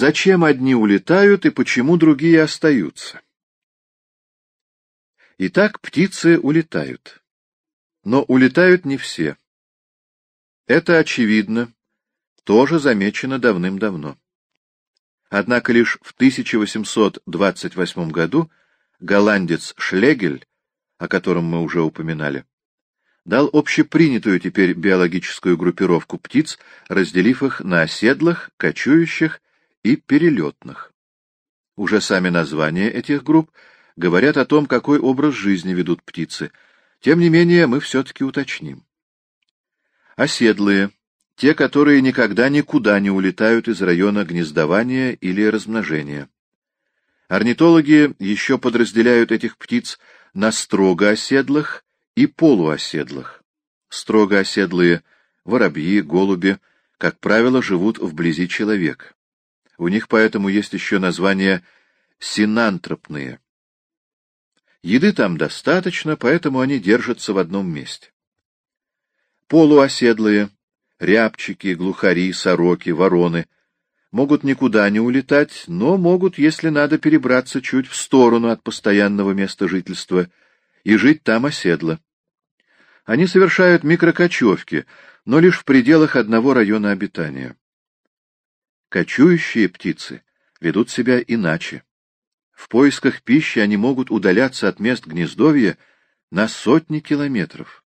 Зачем одни улетают и почему другие остаются? Итак, птицы улетают. Но улетают не все. Это очевидно, тоже замечено давным-давно. Однако лишь в 1828 году голландец Шлегель, о котором мы уже упоминали, дал общепринятую теперь биологическую группировку птиц, разделив их на оседлых, кочующих и перелетных. Уже сами названия этих групп говорят о том, какой образ жизни ведут птицы. Тем не менее, мы все-таки уточним. Оседлые — те, которые никогда никуда не улетают из района гнездования или размножения. Орнитологи еще подразделяют этих птиц на строго оседлых и полуоседлых. Строго оседлые — воробьи, голуби, как правило, живут вблизи человека. У них поэтому есть еще название синантропные. Еды там достаточно, поэтому они держатся в одном месте. Полуоседлые, рябчики, глухари, сороки, вороны могут никуда не улетать, но могут, если надо, перебраться чуть в сторону от постоянного места жительства и жить там оседло. Они совершают микрокочевки, но лишь в пределах одного района обитания. Кочующие птицы ведут себя иначе. В поисках пищи они могут удаляться от мест гнездовья на сотни километров.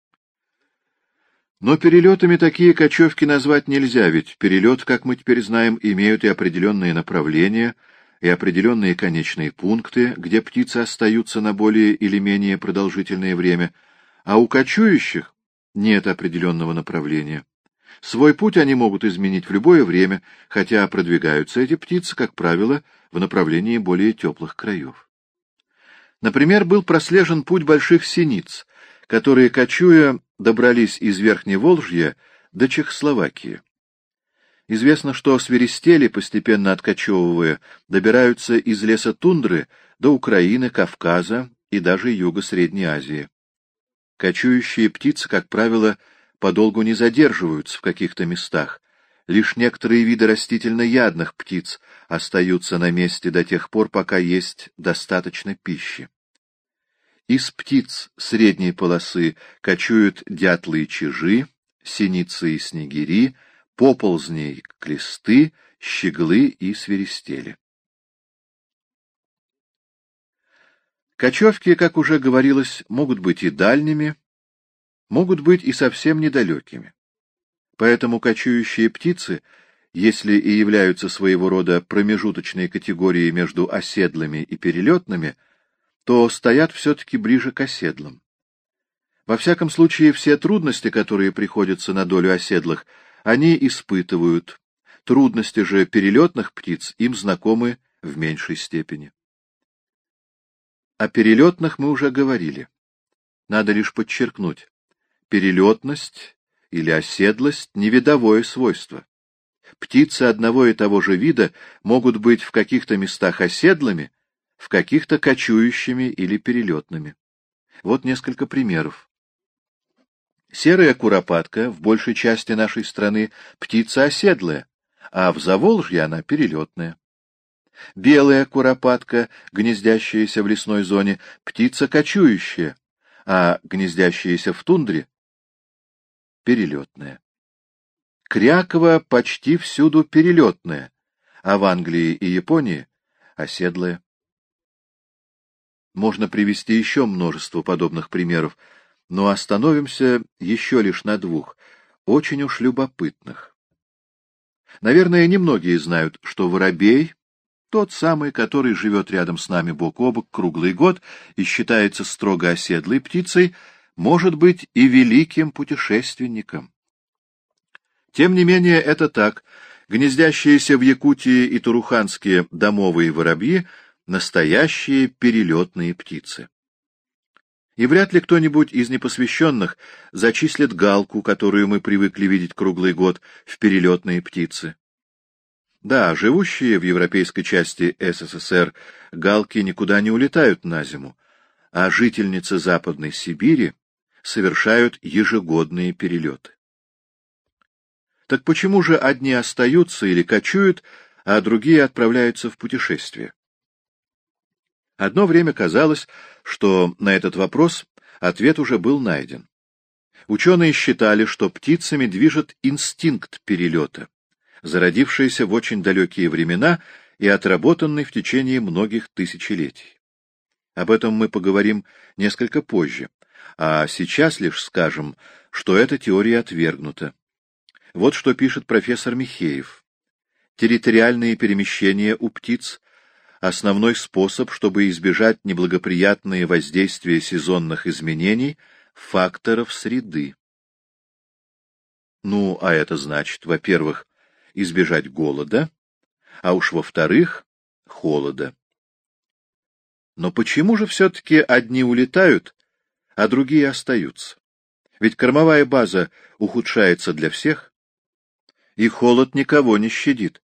Но перелетами такие кочевки назвать нельзя, ведь перелет, как мы теперь знаем, имеют и определенные направления, и определенные конечные пункты, где птицы остаются на более или менее продолжительное время, а у кочующих нет определенного направления. Свой путь они могут изменить в любое время, хотя продвигаются эти птицы, как правило, в направлении более теплых краев. Например, был прослежен путь больших синиц, которые, кочуя, добрались из Верхневолжья до Чехословакии. Известно, что свиристели, постепенно откачевывая, добираются из леса тундры до Украины, Кавказа и даже Юго-Средней Азии. Кочующие птицы, как правило, подолгу не задерживаются в каких-то местах. Лишь некоторые виды растительноядных птиц остаются на месте до тех пор, пока есть достаточно пищи. Из птиц средней полосы кочуют дятлы и чижи, синицы и снегири, поползней клесты, щеглы и свиристели. Кочевки, как уже говорилось, могут быть и дальними, могут быть и совсем недалекими. Поэтому кочующие птицы, если и являются своего рода промежуточной категорией между оседлыми и перелетными, то стоят все-таки ближе к оседлым. Во всяком случае, все трудности, которые приходятся на долю оседлых, они испытывают. Трудности же перелетных птиц им знакомы в меньшей степени. О перелетных мы уже говорили. Надо лишь подчеркнуть перелетность или оседлость — невидовое свойство. Птицы одного и того же вида могут быть в каких-то местах оседлыми, в каких-то кочующими или перелетными. Вот несколько примеров. Серая куропатка в большей части нашей страны птица оседлая, а в Заволжье она перелетная. Белая куропатка, гнездящаяся в лесной зоне, птица кочующая, а гнездящаяся в тундре перелетная. Крякова почти всюду перелетная, а в Англии и Японии — оседлая. Можно привести еще множество подобных примеров, но остановимся еще лишь на двух, очень уж любопытных. Наверное, немногие знают, что воробей, тот самый, который живет рядом с нами бок о бок круглый год и считается строго оседлой птицей, может быть и великим путешественником. Тем не менее, это так. Гнездящиеся в Якутии и Туруханские домовые воробьи — настоящие перелетные птицы. И вряд ли кто-нибудь из непосвященных зачислит галку, которую мы привыкли видеть круглый год, в перелетные птицы. Да, живущие в европейской части СССР галки никуда не улетают на зиму, а жительницы Западной Сибири совершают ежегодные перелеты. Так почему же одни остаются или кочуют, а другие отправляются в путешествие. Одно время казалось, что на этот вопрос ответ уже был найден. Ученые считали, что птицами движет инстинкт перелета, зародившийся в очень далекие времена и отработанный в течение многих тысячелетий. Об этом мы поговорим несколько позже, а сейчас лишь скажем, что эта теория отвергнута. Вот что пишет профессор Михеев. Территориальные перемещения у птиц — основной способ, чтобы избежать неблагоприятные воздействия сезонных изменений факторов среды. Ну, а это значит, во-первых, избежать голода, а уж во-вторых, холода. Но почему же все-таки одни улетают, а другие остаются? Ведь кормовая база ухудшается для всех и холод никого не щадит.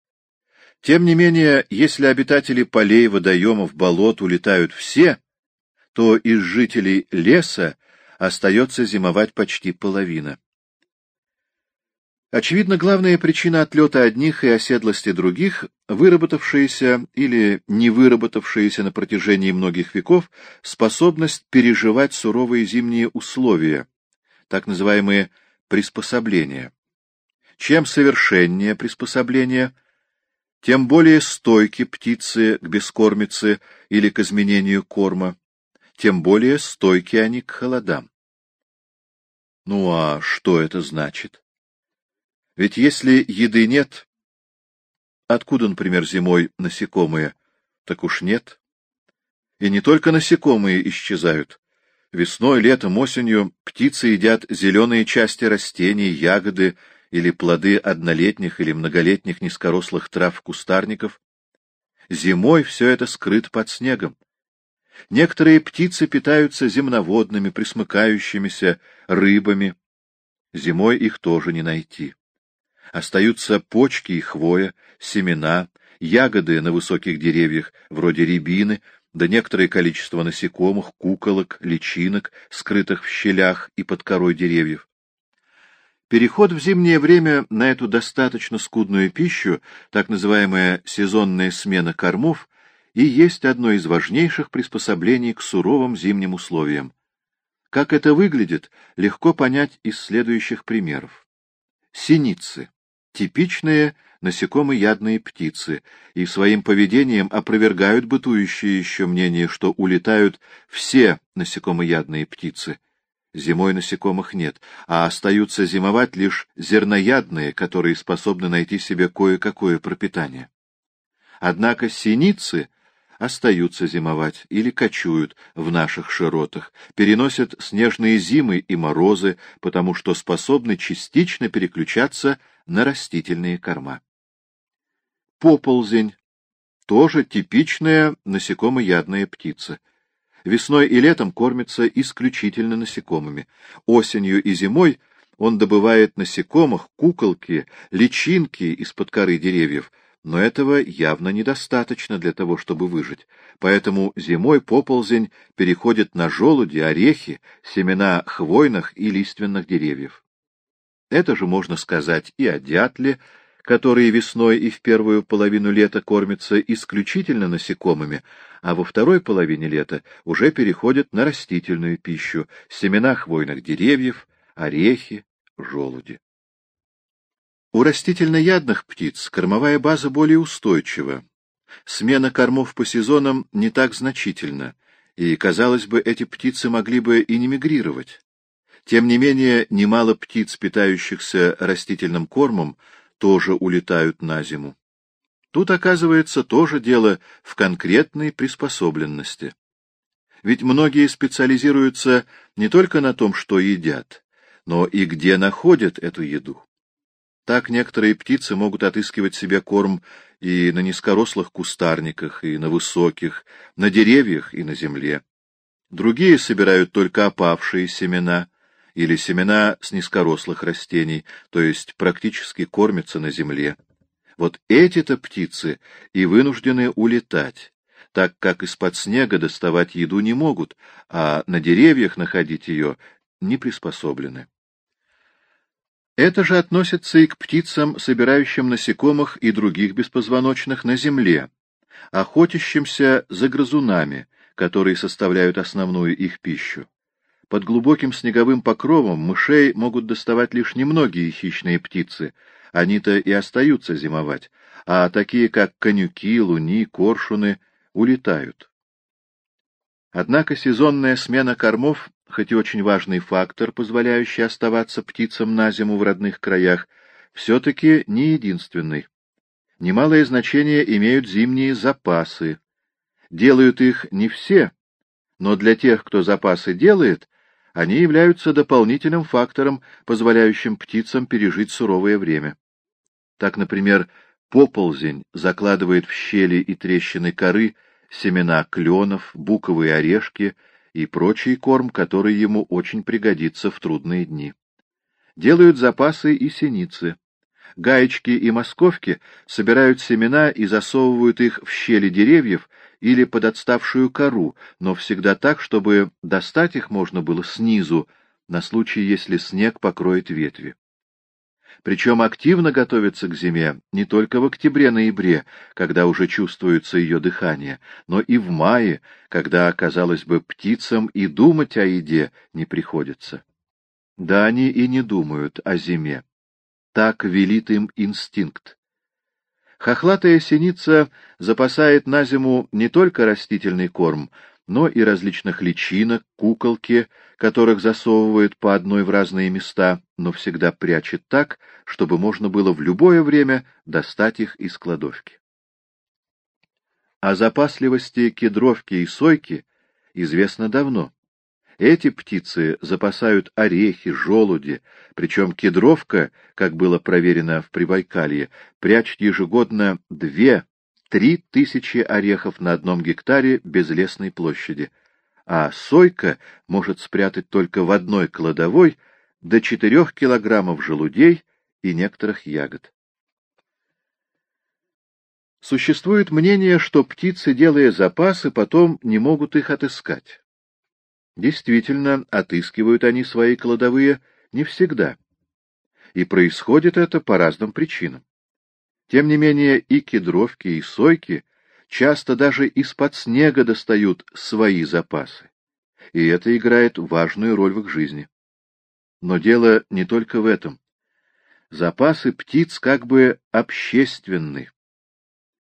Тем не менее, если обитатели полей, водоемов, болот улетают все, то из жителей леса остается зимовать почти половина. Очевидно, главная причина отлета одних и оседлости других — выработавшаяся или не выработавшаяся на протяжении многих веков способность переживать суровые зимние условия, так называемые приспособления. Чем совершеннее приспособление, тем более стойки птицы к бескормице или к изменению корма, тем более стойки они к холодам. Ну а что это значит? Ведь если еды нет, откуда, например, зимой насекомые, так уж нет. И не только насекомые исчезают. Весной, летом, осенью птицы едят зеленые части растений, ягоды, или плоды однолетних или многолетних низкорослых трав-кустарников. Зимой все это скрыто под снегом. Некоторые птицы питаются земноводными, присмыкающимися рыбами. Зимой их тоже не найти. Остаются почки и хвоя, семена, ягоды на высоких деревьях, вроде рябины, да некоторое количество насекомых, куколок, личинок, скрытых в щелях и под корой деревьев. Переход в зимнее время на эту достаточно скудную пищу, так называемая сезонная смена кормов, и есть одно из важнейших приспособлений к суровым зимним условиям. Как это выглядит, легко понять из следующих примеров. Синицы — типичные насекомоядные птицы, и своим поведением опровергают бытующее еще мнение, что улетают все насекомоядные птицы — Зимой насекомых нет, а остаются зимовать лишь зерноядные, которые способны найти себе кое-какое пропитание. Однако синицы остаются зимовать или кочуют в наших широтах, переносят снежные зимы и морозы, потому что способны частично переключаться на растительные корма. Поползень — тоже типичная насекомоядная птица — Весной и летом кормится исключительно насекомыми. Осенью и зимой он добывает насекомых, куколки, личинки из-под коры деревьев, но этого явно недостаточно для того, чтобы выжить. Поэтому зимой поползень переходит на желуди, орехи, семена хвойных и лиственных деревьев. Это же можно сказать и о дятле, которые весной и в первую половину лета кормятся исключительно насекомыми, а во второй половине лета уже переходят на растительную пищу, семена хвойных деревьев, орехи, желуди. У растительноядных птиц кормовая база более устойчива. Смена кормов по сезонам не так значительна, и, казалось бы, эти птицы могли бы и не мигрировать. Тем не менее, немало птиц, питающихся растительным кормом, тоже улетают на зиму. Тут, оказывается, тоже дело в конкретной приспособленности. Ведь многие специализируются не только на том, что едят, но и где находят эту еду. Так некоторые птицы могут отыскивать себе корм и на низкорослых кустарниках, и на высоких, на деревьях и на земле. Другие собирают только опавшие семена, или семена с низкорослых растений, то есть практически кормятся на земле. Вот эти-то птицы и вынуждены улетать, так как из-под снега доставать еду не могут, а на деревьях находить ее не приспособлены. Это же относится и к птицам, собирающим насекомых и других беспозвоночных на земле, охотящимся за грызунами, которые составляют основную их пищу. Под глубоким снеговым покровом мышей могут доставать лишь немногие хищные птицы, они-то и остаются зимовать, а такие, как конюки, луни, коршуны, улетают. Однако сезонная смена кормов хоть и очень важный фактор, позволяющий оставаться птицам на зиму в родных краях, все-таки не единственный. Немалое значение имеют зимние запасы. Делают их не все, но для тех, кто запасы делает, они являются дополнительным фактором, позволяющим птицам пережить суровое время. Так, например, поползень закладывает в щели и трещины коры семена кленов, буковые орешки и прочий корм, который ему очень пригодится в трудные дни. Делают запасы и синицы. Гаечки и московки собирают семена и засовывают их в щели деревьев или под отставшую кору, но всегда так, чтобы достать их можно было снизу, на случай, если снег покроет ветви. Причем активно готовится к зиме не только в октябре-ноябре, когда уже чувствуется ее дыхание, но и в мае, когда, казалось бы, птицам и думать о еде не приходится. Да они и не думают о зиме. Так велит им инстинкт. Хохлатая синица запасает на зиму не только растительный корм, но и различных личинок, куколки, которых засовывают по одной в разные места, но всегда прячет так, чтобы можно было в любое время достать их из кладовки. О запасливости кедровки и сойки известно давно. Эти птицы запасают орехи, желуди, причем кедровка, как было проверено в Прибайкалье, прячет ежегодно две три тысячи орехов на одном гектаре безлесной площади, а сойка может спрятать только в одной кладовой до четырех килограммов желудей и некоторых ягод. Существует мнение, что птицы, делая запасы, потом не могут их отыскать. Действительно, отыскивают они свои кладовые не всегда. И происходит это по разным причинам. Тем не менее и кедровки, и сойки часто даже из-под снега достают свои запасы, и это играет важную роль в их жизни. Но дело не только в этом. Запасы птиц как бы общественны.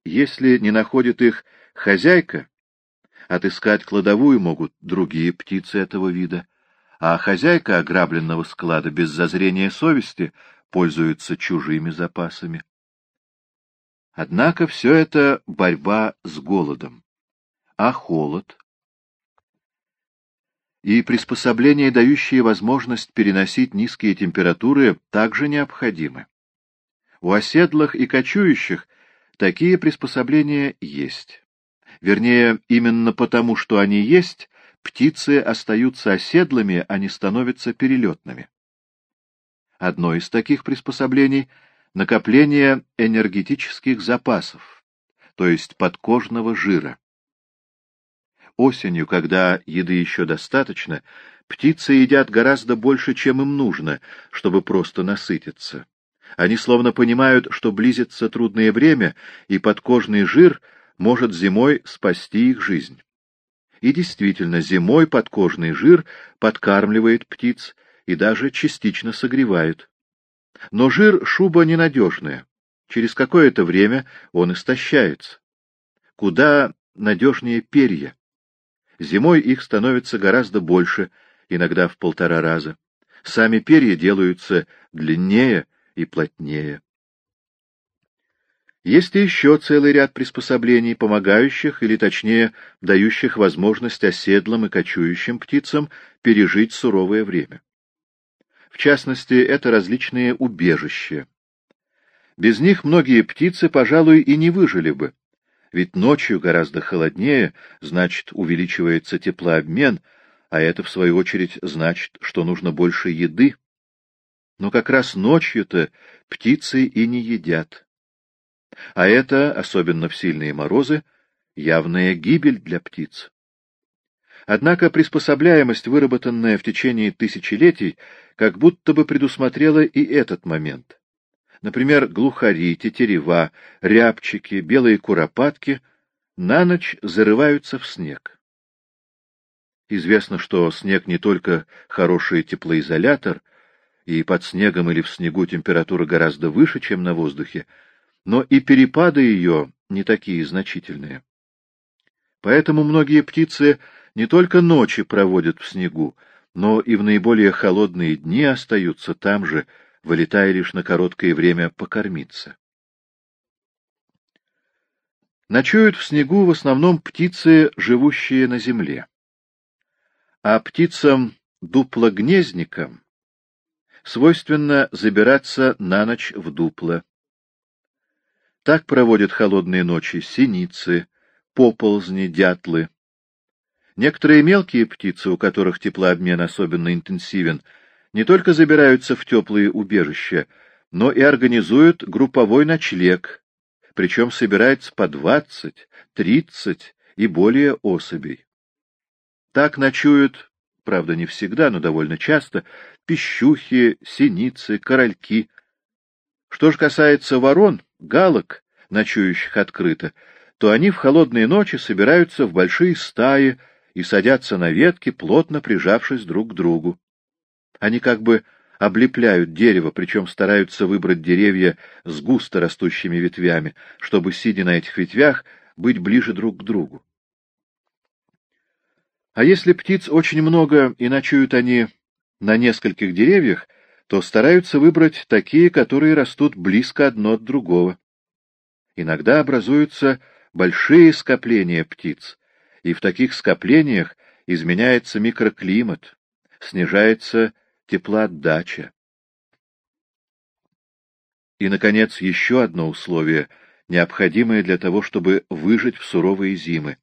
Если не находит их хозяйка, отыскать кладовую могут другие птицы этого вида, а хозяйка ограбленного склада без зазрения совести пользуется чужими запасами. Однако все это борьба с голодом. А холод? И приспособления, дающие возможность переносить низкие температуры, также необходимы. У оседлых и кочующих такие приспособления есть. Вернее, именно потому, что они есть, птицы остаются оседлыми, а не становятся перелетными. Одно из таких приспособлений — накопление энергетических запасов, то есть подкожного жира. Осенью, когда еды еще достаточно, птицы едят гораздо больше, чем им нужно, чтобы просто насытиться. Они словно понимают, что близится трудное время, и подкожный жир может зимой спасти их жизнь. И действительно, зимой подкожный жир подкармливает птиц и даже частично согревает. Но жир — шуба ненадежная. Через какое-то время он истощается. Куда надежнее перья. Зимой их становится гораздо больше, иногда в полтора раза. Сами перья делаются длиннее и плотнее. Есть еще целый ряд приспособлений, помогающих, или точнее, дающих возможность оседлым и кочующим птицам пережить суровое время. В частности, это различные убежища. Без них многие птицы, пожалуй, и не выжили бы. Ведь ночью гораздо холоднее, значит, увеличивается теплообмен, а это, в свою очередь, значит, что нужно больше еды. Но как раз ночью-то птицы и не едят. А это, особенно в сильные морозы, явная гибель для птиц. Однако приспособляемость, выработанная в течение тысячелетий, как будто бы предусмотрела и этот момент. Например, глухари, тетерева, рябчики, белые куропатки на ночь зарываются в снег. Известно, что снег не только хороший теплоизолятор, и под снегом или в снегу температура гораздо выше, чем на воздухе, но и перепады ее не такие значительные. Поэтому многие птицы не только ночи проводят в снегу, но и в наиболее холодные дни остаются там же, вылетая лишь на короткое время покормиться. Ночуют в снегу в основном птицы, живущие на земле. А птицам-дуплогнездникам свойственно забираться на ночь в дупло. Так проводят холодные ночи синицы, поползни, дятлы. Некоторые мелкие птицы, у которых теплообмен особенно интенсивен, не только забираются в теплые убежища, но и организуют групповой ночлег, причем собирается по двадцать, тридцать и более особей. Так ночуют, правда не всегда, но довольно часто, пищухи, синицы, корольки. Что же касается ворон, галок, ночующих открыто, то они в холодные ночи собираются в большие стаи и садятся на ветки, плотно прижавшись друг к другу. Они как бы облепляют дерево, причем стараются выбрать деревья с густо растущими ветвями, чтобы, сидя на этих ветвях, быть ближе друг к другу. А если птиц очень много и ночуют они на нескольких деревьях, то стараются выбрать такие, которые растут близко одно от другого. Иногда образуются большие скопления птиц, и в таких скоплениях изменяется микроклимат, снижается теплоотдача. И, наконец, еще одно условие, необходимое для того, чтобы выжить в суровые зимы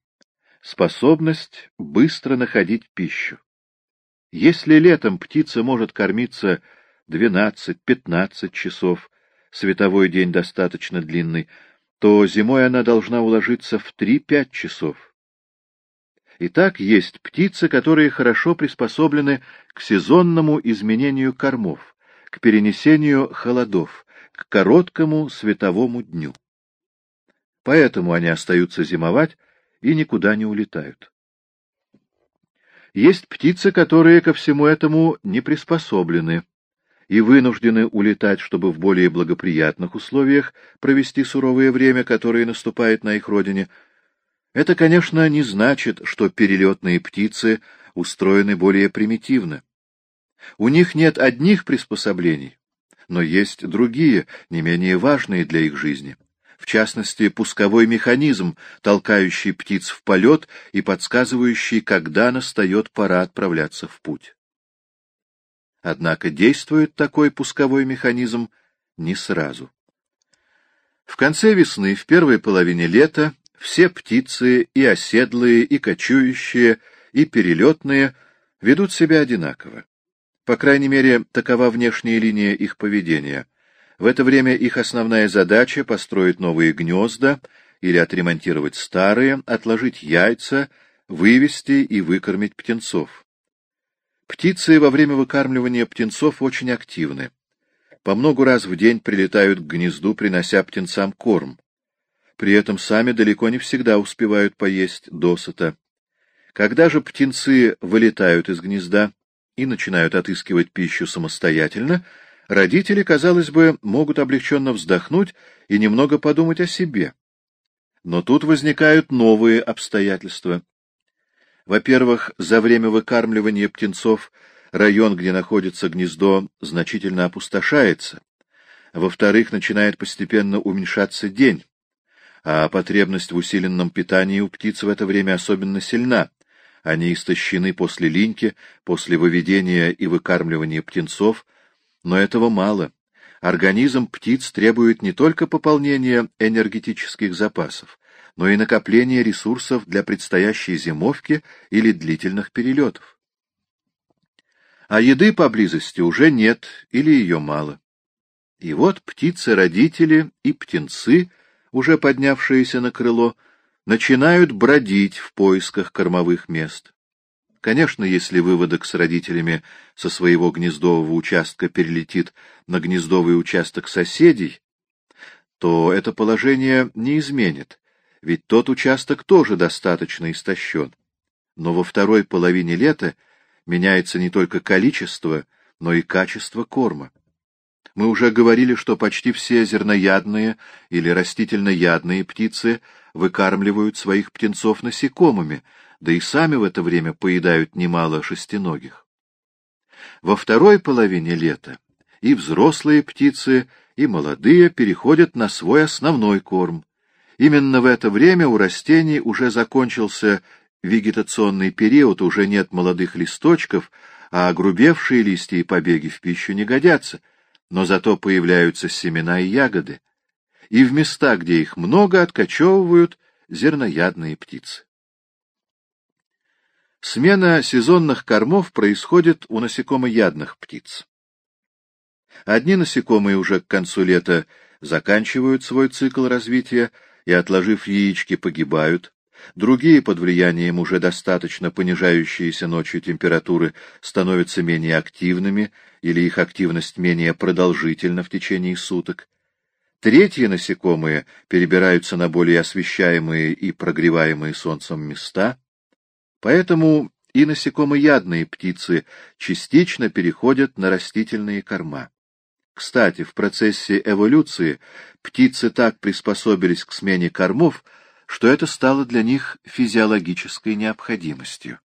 способность быстро находить пищу. Если летом птица может кормиться 12-15 часов, световой день достаточно длинный, то зимой она должна уложиться в 3-5 часов. Итак, есть птицы, которые хорошо приспособлены к сезонному изменению кормов, к перенесению холодов, к короткому световому дню. Поэтому они остаются зимовать и никуда не улетают. Есть птицы, которые ко всему этому не приспособлены и вынуждены улетать, чтобы в более благоприятных условиях провести суровое время, которое наступает на их родине. Это, конечно, не значит, что перелетные птицы устроены более примитивно. У них нет одних приспособлений, но есть другие, не менее важные для их жизни в частности, пусковой механизм, толкающий птиц в полет и подсказывающий, когда настает пора отправляться в путь. Однако действует такой пусковой механизм не сразу. В конце весны, в первой половине лета, все птицы, и оседлые, и кочующие, и перелетные, ведут себя одинаково. По крайней мере, такова внешняя линия их поведения — в это время их основная задача — построить новые гнезда или отремонтировать старые, отложить яйца, вывести и выкормить птенцов. Птицы во время выкармливания птенцов очень активны. По много раз в день прилетают к гнезду, принося птенцам корм. При этом сами далеко не всегда успевают поесть досыта. Когда же птенцы вылетают из гнезда и начинают отыскивать пищу самостоятельно, родители, казалось бы, могут облегченно вздохнуть и немного подумать о себе. Но тут возникают новые обстоятельства. Во-первых, за время выкармливания птенцов район, где находится гнездо, значительно опустошается. Во-вторых, начинает постепенно уменьшаться день, а потребность в усиленном питании у птиц в это время особенно сильна. Они истощены после линьки, после выведения и выкармливания птенцов, но этого мало. Организм птиц требует не только пополнения энергетических запасов, но и накопления ресурсов для предстоящей зимовки или длительных перелетов. А еды поблизости уже нет или ее мало. И вот птицы-родители и птенцы, уже поднявшиеся на крыло, начинают бродить в поисках кормовых мест. Конечно, если выводок с родителями со своего гнездового участка перелетит на гнездовый участок соседей, то это положение не изменит, ведь тот участок тоже достаточно истощен. Но во второй половине лета меняется не только количество, но и качество корма. Мы уже говорили, что почти все зерноядные или растительноядные птицы выкармливают своих птенцов насекомыми, да и сами в это время поедают немало шестиногих. Во второй половине лета и взрослые птицы, и молодые переходят на свой основной корм. Именно в это время у растений уже закончился вегетационный период, уже нет молодых листочков, а огрубевшие листья и побеги в пищу не годятся — но зато появляются семена и ягоды, и в места, где их много, откачевывают зерноядные птицы. Смена сезонных кормов происходит у насекомоядных птиц. Одни насекомые уже к концу лета заканчивают свой цикл развития и, отложив яички, погибают, Другие, под влиянием уже достаточно понижающейся ночью температуры, становятся менее активными или их активность менее продолжительна в течение суток. Третьи насекомые перебираются на более освещаемые и прогреваемые солнцем места. Поэтому и насекомоядные птицы частично переходят на растительные корма. Кстати, в процессе эволюции птицы так приспособились к смене кормов, что это стало для них физиологической необходимостью.